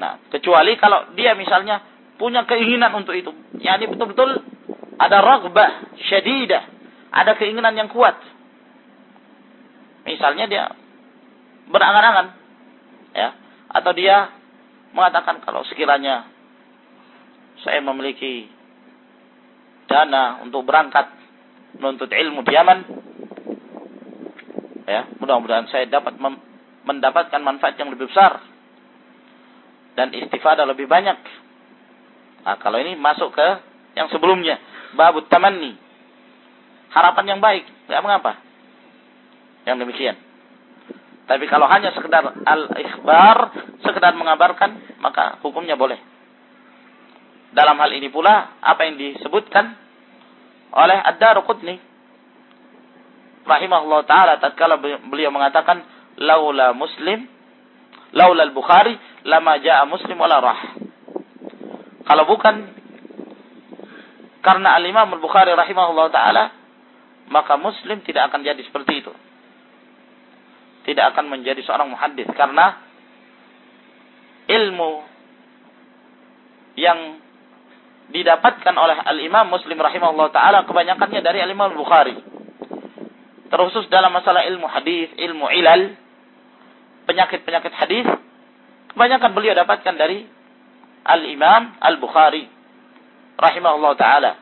A: Nah, kecuali kalau dia misalnya punya keinginan untuk itu. Yani betul-betul ada ragbah syadidah, ada keinginan yang kuat. Misalnya dia berangan-angan ya, atau dia mengatakan kalau sekiranya saya memiliki dana untuk berangkat menuntut ilmu di Yaman ya mudah-mudahan saya dapat mendapatkan manfaat yang lebih besar dan istifadah lebih banyak. Nah kalau ini masuk ke yang sebelumnya babut tamanni harapan yang baik. Tidak mengapa. Yang demikian tapi kalau hanya sekedar al-ikhbar sekedar mengabarkan maka hukumnya boleh dalam hal ini pula apa yang disebutkan oleh Ad-Daruqutni rahimahullah taala tatkala beliau mengatakan laula Muslim laula al-Bukhari lama jaa Muslim wala rah. Kalau bukan karena al-Imam al-Bukhari rahimahullah taala maka Muslim tidak akan jadi seperti itu. Tidak akan menjadi seorang muhaddis karena ilmu yang didapatkan oleh Al-Imam Muslim rahimahullah taala kebanyakannya dari Al-Imam Bukhari. Terkhusus dalam masalah ilmu hadis, ilmu ilal, penyakit-penyakit hadis, kebanyakan beliau dapatkan dari Al-Imam Al-Bukhari rahimahullah taala.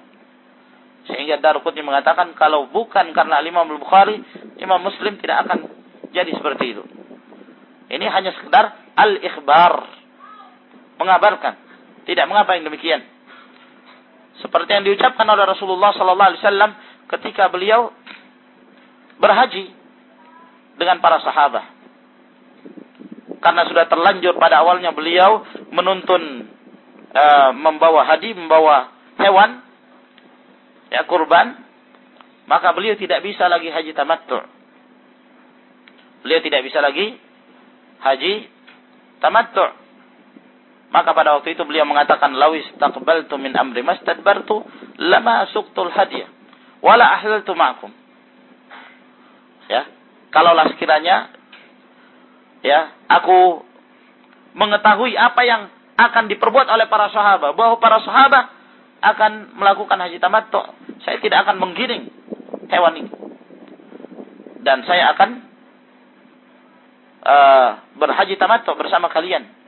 A: Sehingga Daruqutni mengatakan kalau bukan karena Al-Imam Al-Bukhari, Imam Muslim tidak akan jadi seperti itu. Ini hanya sekedar al-ikhbar. Mengabarkan. Tidak mengapa yang demikian. Seperti yang diucapkan oleh Rasulullah sallallahu alaihi wasallam ketika beliau berhaji dengan para sahabat. Karena sudah terlanjur pada awalnya beliau menuntun uh, membawa hadi, membawa hewan ya kurban, maka beliau tidak bisa lagi haji tamattu. Beliau tidak bisa lagi haji tamattu. Maka pada waktu itu beliau mengatakan lawis taqbaltu min amri mastadbartu lama suqtul hadiah wala ahlaltu ma'akum. Ya. Kalaulah sekiranya ya, aku mengetahui apa yang akan diperbuat oleh para sahabat, bahwa para sahabat akan melakukan haji tamattu, saya tidak akan menggiring hewan ini. Dan saya akan uh, berhaji tamattu bersama kalian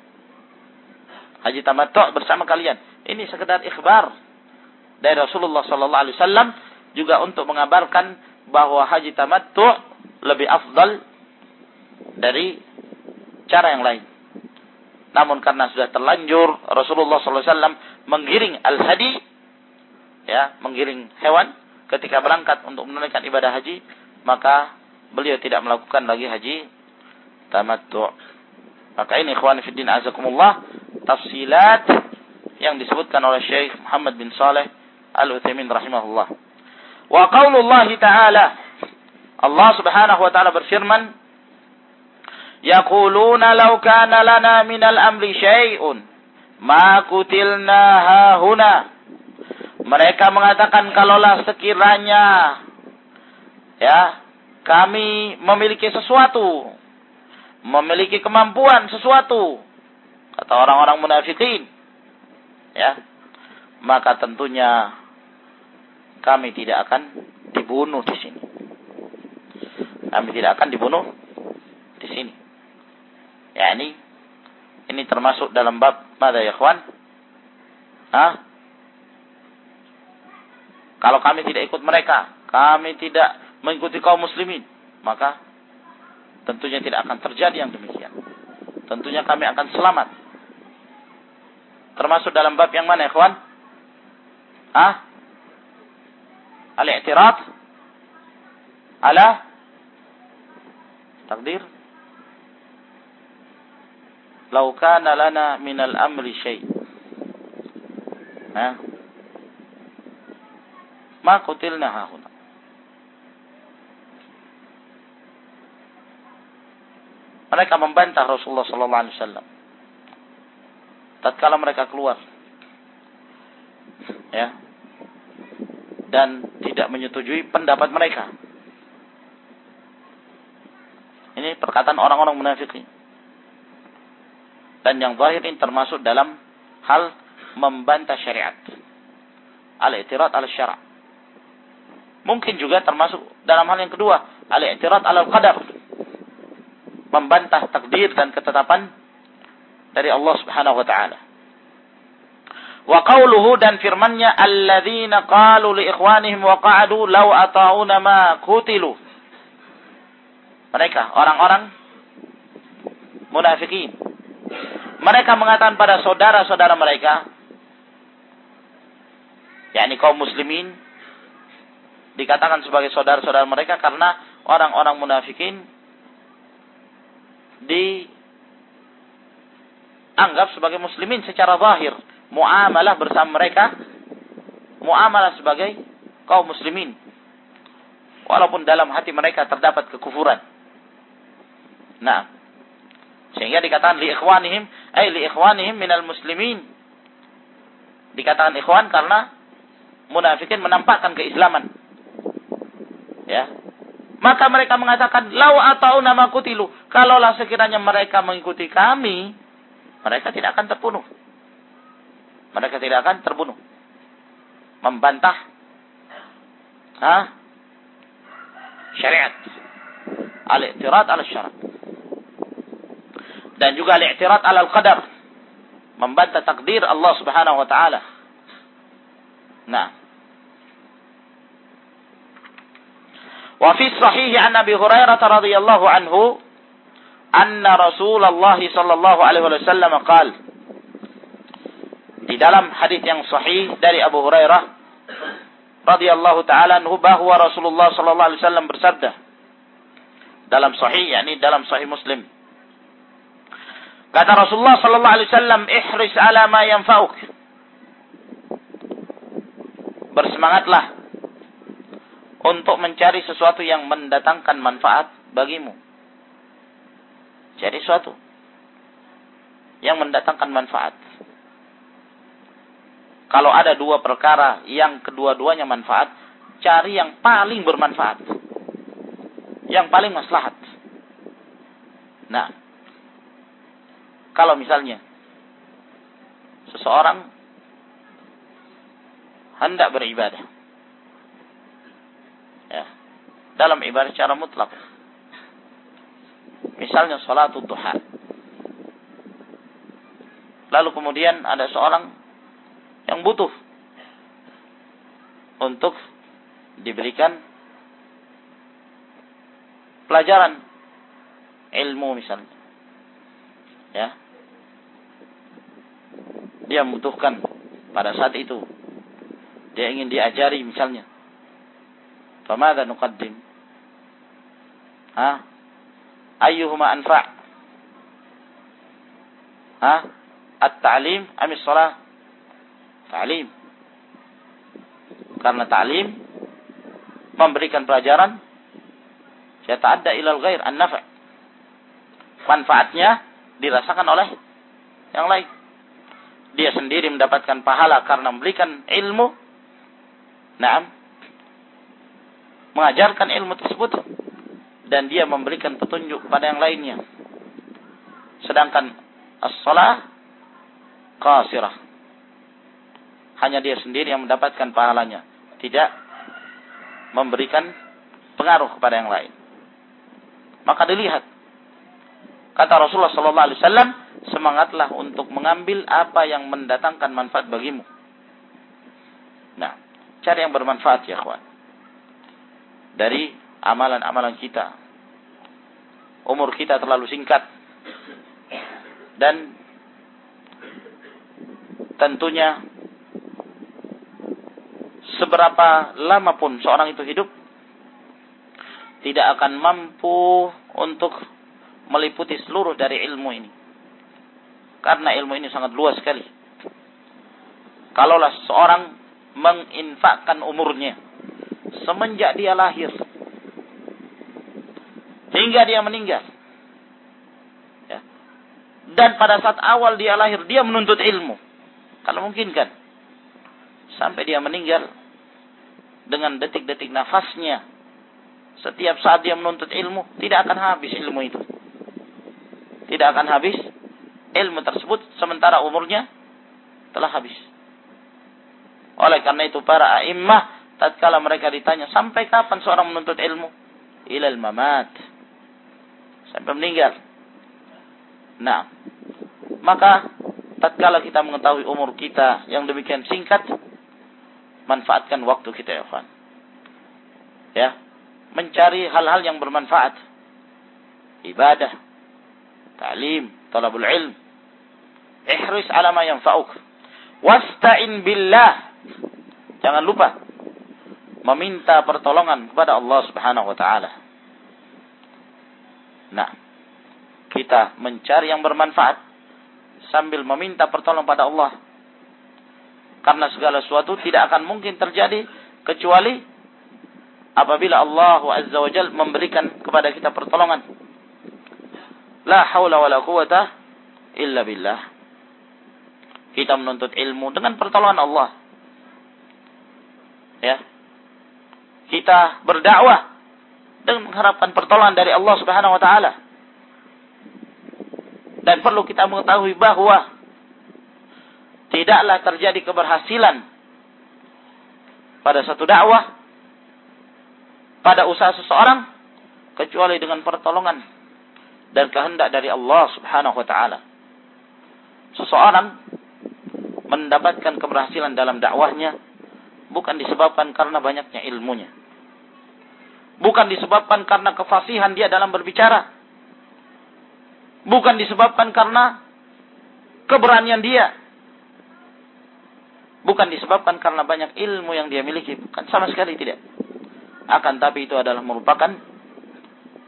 A: haji tamattu bersama kalian. Ini sekedar ikhbar dari Rasulullah sallallahu alaihi wasallam juga untuk mengabarkan bahwa haji tamattu lebih afdal dari cara yang lain. Namun karena sudah terlanjur Rasulullah wasallam menggiring al-hadi ya, menggiring hewan ketika berangkat untuk menunaikan ibadah haji, maka beliau tidak melakukan lagi haji tamattu. Maka ini ikhwan fillah azakumullah tafsilat yang disebutkan oleh Syekh Muhammad bin Saleh Al-Utsaimin rahimahullah. Wa qaulullah ta'ala Allah Subhanahu wa taala berfirman Yaquluna law kana lana min al-amri syai'un ma kutilna hahuna Mereka mengatakan kalaulah sekiranya ya kami memiliki sesuatu memiliki kemampuan sesuatu. Kata orang-orang munafikin. Ya. Maka tentunya kami tidak akan dibunuh di sini. Kami tidak akan dibunuh di sini. Ya ini ini termasuk dalam bab mana ya kawan Hah? kalau kami tidak ikut mereka kami tidak mengikuti kaum muslimin maka tentunya tidak akan terjadi yang demikian tentunya kami akan selamat Termasuk dalam bab yang mana, ikhwan? Ah? Al-i'tirad? Ala? Takdir? Lau kana lana minal amri syai' Ha? Ma. Mereka membantah Rasulullah sallallahu alaihi wasallam. Tatkala mereka keluar ya dan tidak menyetujui pendapat mereka. Ini perkataan orang-orang munafik dan yang zahir ini termasuk dalam hal membantah syariat. Al-i'tirad al syara' mungkin juga termasuk dalam hal yang kedua al-i'tirad al qadar membantah takdir dan ketetapan dari Allah Subhanahu wa taala. Wa qawluhu dan firman-Nya alladzina qalu li ikhwanihim wa qa'adu law ata'una ma kutilu. Mereka orang-orang munafikin. Mereka mengatakan pada saudara-saudara mereka yakni kaum muslimin dikatakan sebagai saudara-saudara mereka karena orang-orang munafikin dianggap sebagai muslimin secara zahir. Muamalah bersama mereka muamalah sebagai kaum muslimin. Walaupun dalam hati mereka terdapat kekufuran. Nah sehingga dikatakan li ikhwanihim ay li ikhwanihim minal muslimin. Dikatakan ikhwan karena munafikin menampakkan keislaman. Ya maka mereka mengatakan lau atau nama kutilu kalaulah sekiranya mereka mengikuti kami mereka tidak akan terbunuh mereka tidak akan terbunuh. Membantah ha? syariat. Al-i'tirad ala syarat. Dan juga al-i'tirad al-qadar. Membantah takdir Allah subhanahu wa ta'ala. Nah. Wa fi sahihi an Abi Hurairah radhiyallahu anhu anna Rasulullah sallallahu alaihi wasallam qaal Di dalam hadis yang sahih dari Abu Hurairah radhiyallahu taala anhu bahwa Rasulullah sallallahu alaihi wasallam bersabda dalam sahih yakni dalam sahih Muslim Kata Rasulullah sallallahu alaihi wasallam, "Ihris ala ma yanfa'uk." Bersemangatlah untuk mencari sesuatu yang mendatangkan manfaat bagimu cari sesuatu yang mendatangkan manfaat kalau ada dua perkara yang kedua-duanya manfaat, cari yang paling bermanfaat. Yang paling maslahat. Nah, kalau misalnya seseorang hendak beribadah, ya, dalam ibadah secara mutlak, misalnya salat duha, lalu kemudian ada seorang yang butuh untuk diberikan pelajaran ilmu misalnya. Ya. Dia membutuhkan pada saat itu dia ingin diajari misalnya. Famada nuqaddim? Ha? Ayyuhuma anfa'? Ha? At-ta'lim amis salah? Ta'lim. Karena ta'lim memberikan pelajaran ada ilal ghair an-nafa'. Manfaatnya dirasakan oleh yang lain. Dia sendiri mendapatkan pahala karena memberikan ilmu. Naam. Mengajarkan ilmu tersebut dan dia memberikan petunjuk pada yang lainnya. Sedangkan as-salah qasirah hanya dia sendiri yang mendapatkan pahalanya. Tidak memberikan pengaruh kepada yang lain. Maka dilihat. Kata Rasulullah wasallam, semangatlah untuk mengambil apa yang mendatangkan manfaat bagimu. Nah, cari yang bermanfaat ya, kawan. Dari amalan-amalan kita. Umur kita terlalu singkat. Dan tentunya seberapa lama pun seorang itu hidup tidak akan mampu untuk meliputi seluruh dari ilmu ini. Karena ilmu ini sangat luas sekali. Kalaulah seorang menginfakkan umurnya semenjak dia lahir hingga dia meninggal. Ya. Dan pada saat awal dia lahir dia menuntut ilmu. Kalau mungkin kan sampai dia meninggal dengan detik-detik nafasnya setiap saat dia menuntut ilmu tidak akan habis ilmu itu tidak akan habis ilmu tersebut sementara umurnya telah habis oleh karena itu para a'immah tatkala mereka ditanya sampai kapan seorang menuntut ilmu ilal mamat sampai meninggal nah Maka tatkala kita mengetahui umur kita yang demikian singkat, manfaatkan waktu kita ya. Ya, mencari hal-hal yang bermanfaat. Ibadah, ta'lim, talabul ilm. Ihris ala ma yanfa'uk. Wasta'in billah. Jangan lupa meminta pertolongan kepada Allah Subhanahu wa taala. Nah, kita mencari yang bermanfaat sambil meminta pertolongan pada Allah. Karena segala sesuatu tidak akan mungkin terjadi kecuali apabila Allah Azza wa Jal memberikan kepada kita pertolongan. La haula wa la quwata illa billah. Kita menuntut ilmu dengan pertolongan Allah. Ya. Kita berdakwah dengan mengharapkan pertolongan dari Allah Subhanahu wa taala. Dan perlu kita mengetahui bahwa tidaklah terjadi keberhasilan pada satu dakwah, pada usaha seseorang, kecuali dengan pertolongan dan kehendak dari Allah subhanahu wa ta'ala. Seseorang mendapatkan keberhasilan dalam dakwahnya bukan disebabkan karena banyaknya ilmunya. Bukan disebabkan karena kefasihan dia dalam berbicara bukan disebabkan karena keberanian dia. Bukan disebabkan karena banyak ilmu yang dia miliki. Bukan sama sekali tidak. Akan tapi itu adalah merupakan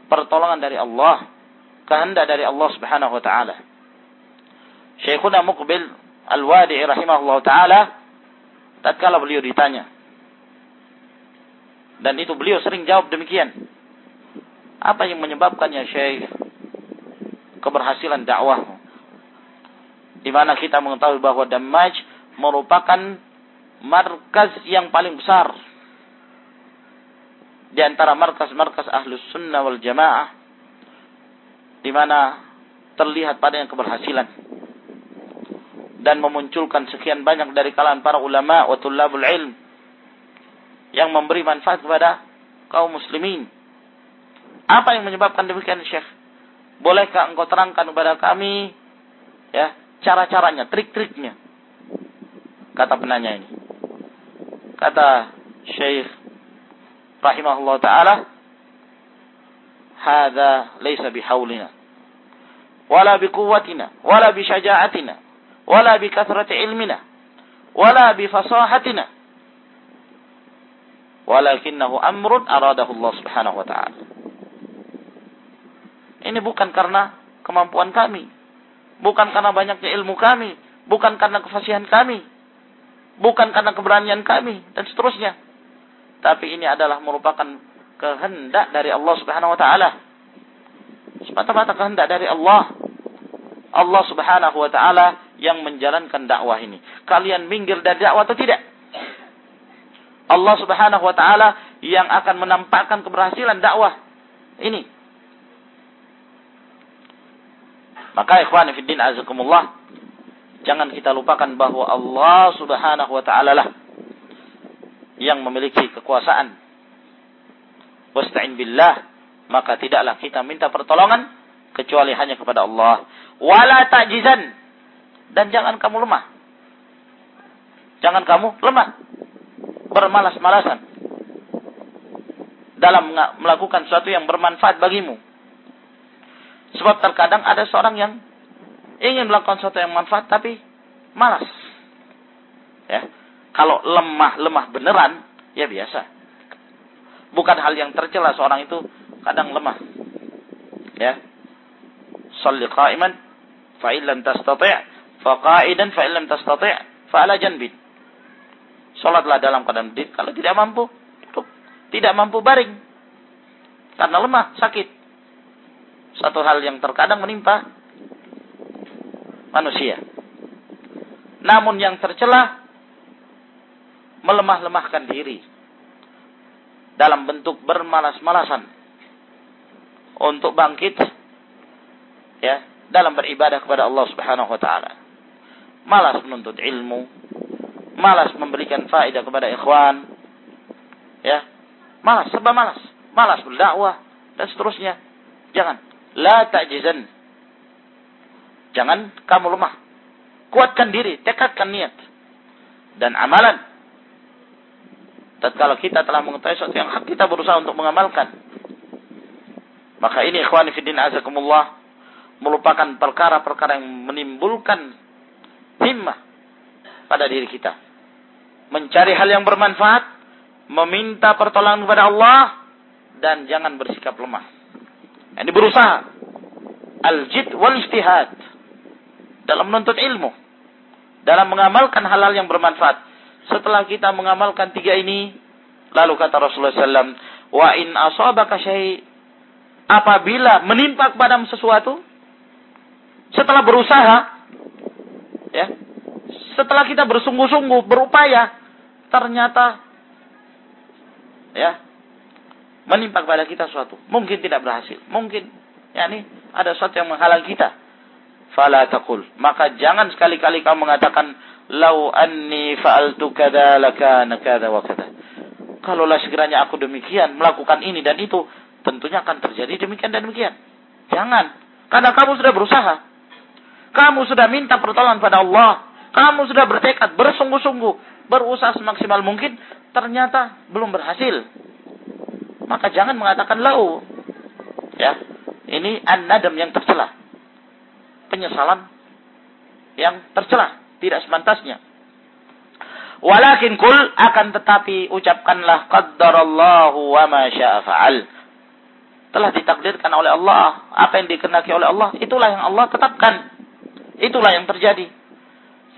A: pertolongan dari Allah. Kehendak dari Allah subhanahu wa ta'ala. Syekhuna Muqbil Al-Wadi'i rahimahullah ta'ala. Tatkala beliau ditanya. Dan itu beliau sering jawab demikian. Apa yang menyebabkannya Syekh? keberhasilan dakwah. Di mana kita mengetahui bahwa Damaj merupakan markas yang paling besar di antara markas-markas ahlus sunnah wal jamaah di mana terlihat padanya keberhasilan dan memunculkan sekian banyak dari kalangan para ulama wa tullabul ilm yang memberi manfaat kepada kaum muslimin. Apa yang menyebabkan demikian Syekh? Bolehkah engkau terangkan kepada kami ya cara-caranya, trik-triknya? Kata penanya ini. Kata Syekh rahimahullah taala, "Hadza laisa bihaulina wala biquwwatina wala bisyaja'atina wala bikathrati ilmina wala bifasahatina walakinnahu amrun aradahu Allah Subhanahu wa ta'ala." Ini bukan karena kemampuan kami. Bukan karena banyaknya ilmu kami. Bukan karena kefasihan kami. Bukan karena keberanian kami. Dan seterusnya. Tapi ini adalah merupakan kehendak dari Allah subhanahu wa ta'ala. Semata-mata kehendak dari Allah. Allah subhanahu wa ta'ala yang menjalankan dakwah ini. Kalian minggir dari dakwah atau tidak? Allah subhanahu wa ta'ala yang akan menampakkan keberhasilan dakwah ini. Maka ikhwan fiddin azakumullah, jangan kita lupakan bahwa Allah Subhanahu wa taala lah yang memiliki kekuasaan. Wasta'in billah, maka tidaklah kita minta pertolongan kecuali hanya kepada Allah. Wala ta'jizan dan jangan kamu lemah. Jangan kamu lemah. Bermalas-malasan dalam melakukan sesuatu yang bermanfaat bagimu. Sebab terkadang ada seorang yang ingin melakukan sesuatu yang manfaat tapi malas. Ya. Kalau lemah-lemah beneran, ya biasa. Bukan hal yang tercela seorang itu kadang lemah. Ya. Salli qa'iman fa illam tastati' fa qa'idan fa illam tastati' fa ala janbin. Salatlah dalam keadaan berdiri. Kalau tidak mampu, duduk. Tidak mampu baring. Karena lemah, sakit satu hal yang terkadang menimpa manusia. Namun yang tercela melemah-lemahkan diri dalam bentuk bermalas-malasan untuk bangkit ya dalam beribadah kepada Allah Subhanahu wa taala. Malas menuntut ilmu, malas memberikan faedah kepada ikhwan. Ya. Malas, sebab malas. Malas berdakwah dan seterusnya. Jangan la ta'jizan. Jangan kamu lemah. Kuatkan diri, tekadkan niat. Dan amalan. Tatkala kita telah mengetahui sesuatu yang hak, kita berusaha untuk mengamalkan. Maka ini ikhwani fiddin azakumullah melupakan perkara-perkara yang menimbulkan himmah pada diri kita. Mencari hal yang bermanfaat, meminta pertolongan kepada Allah dan jangan bersikap lemah. Ini berusaha al-jid wal istihad dalam menuntut ilmu, dalam mengamalkan hal-hal yang bermanfaat. Setelah kita mengamalkan tiga ini, lalu kata Rasulullah SAW, wa in asabaka syai apabila menimpa kepadamu sesuatu, setelah berusaha, ya, setelah kita bersungguh-sungguh berupaya, ternyata, ya, menimpa kepada kita sesuatu, mungkin tidak berhasil, mungkin, ya ini ada sesuatu yang menghalang kita fala taqul. Maka jangan sekali-kali kamu mengatakan lau anni fa'altu kada lakana kada wa kada. Kalaulah sekiranya aku demikian melakukan ini dan itu, tentunya akan terjadi demikian dan demikian. Jangan, karena kamu sudah berusaha. Kamu sudah minta pertolongan pada Allah. Kamu sudah bertekad, bersungguh-sungguh, berusaha semaksimal mungkin, ternyata belum berhasil. Maka jangan mengatakan lau. Ya, ini an-nadam yang tercela penyesalan yang tercela, tidak semantasnya. Walakin kul akan tetapi ucapkanlah qaddarallahu wa ma syaa fa'al. Telah ditakdirkan oleh Allah, apa yang dikenaki oleh Allah, itulah yang Allah tetapkan. Itulah yang terjadi.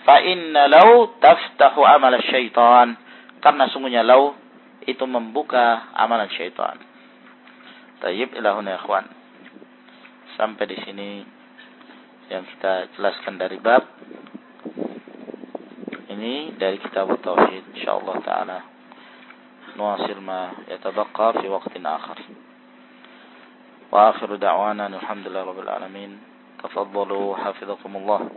A: Fa inna law taftahu amal syaitan. Karena sungguhnya law itu membuka amalan syaitan. Tayyib ilahuna ikhwan. Sampai di sini yang kita jelaskan dari bab ini dari kitab tauhid insyaallah taala nuasil ma yatabaqqa fi waqtin akhar wa akhiru da'wana alhamdulillahi rabbil alamin tafaddalu hafizakumullah